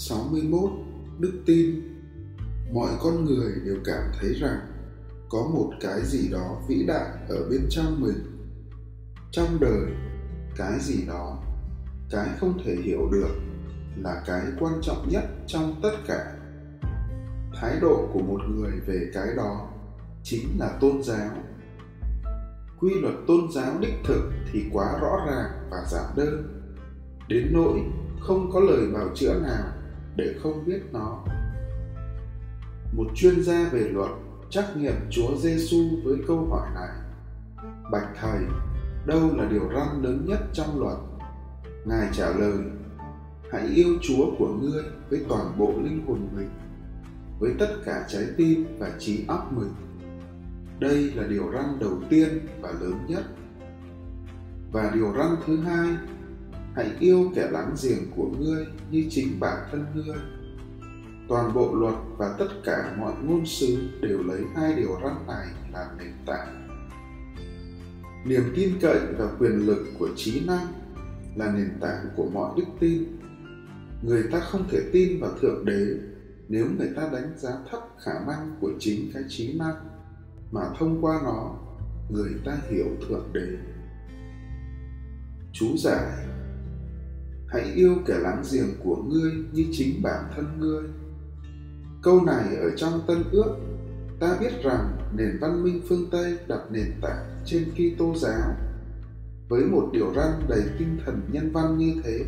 61 Đức tin Mọi con người đều cảm thấy rằng có một cái gì đó vĩ đại ở bên trong mình. Trong đời, cái gì đó, cái không thể hiểu được là cái quan trọng nhất trong tất cả. Thái độ của một người về cái đó chính là tôn giáo. Quy luật tôn giáo đích thực thì quá rõ ràng và giản đơn, đến nỗi không có lời bào chữa nào để không biết nó. Một chuyên gia về luật trắc nghiệm Chúa Giêsu với câu hỏi này. Bạch thầy, đâu là điều răn lớn nhất trong luật? Ngài trả lời, hãy yêu Chúa của ngươi với toàn bộ linh hồn mình, với tất cả trái tim và trí óc mình. Đây là điều răn đầu tiên và lớn nhất. Và điều răn thứ hai hãy yêu kẻ láng giềng của ngươi như chính bản thân ngươi. Toàn bộ luật và tất cả mọi ngôn sứ đều lấy hai điều răn này làm nền tảng. Niềm tin cậy và quyền lực của trí năng là nền tảng của mọi đức tin. Người ta không thể tin vào thượng đế nếu người ta đánh giá thấp khả năng của chính cái trí năng, mà thông qua nó, người ta hiểu thượng đế. Chú giải hãy yêu kẻ láng giềng của ngươi như chính bản thân ngươi. Câu này ở trong tân ước. Ta biết rằng nền văn minh phương tây đặt nền tảng trên kitô giáo. Với một điều răn đầy tinh thần nhân văn như thế,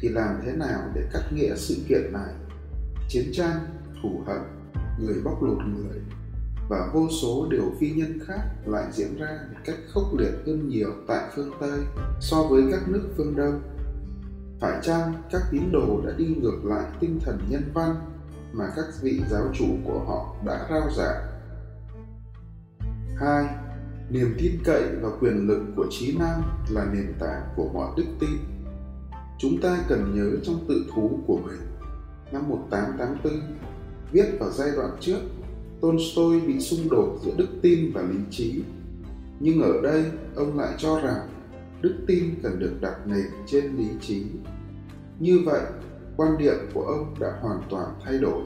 thì làm thế nào để cắt nghĩa sự kiện này? Chiến tranh, thù hận, người bóc lột người và vô số điều phi nhân khác lại diễn ra một cách khốc liệt hơn nhiều tại phương Tây so với các nước phương Đông phải chăng các tín đồ đã đi ngược lại tinh thần nhân văn mà các vị giáo chủ của họ đã rao giảng? Hai, Niềm tin cậy và quyền lực của trí năng là nền tảng của mọi đức tin. Chúng ta cần nhớ trong tự thú của mình, năm 1884, viết vào giai đoạn trước, Tolstoy bị xung đột giữa đức tin và lý trí. Nhưng ở đây, ông lại cho rằng đức tin cần được đặt nền trên lý trí như vậy, quan điểm của ông đã hoàn toàn thay đổi.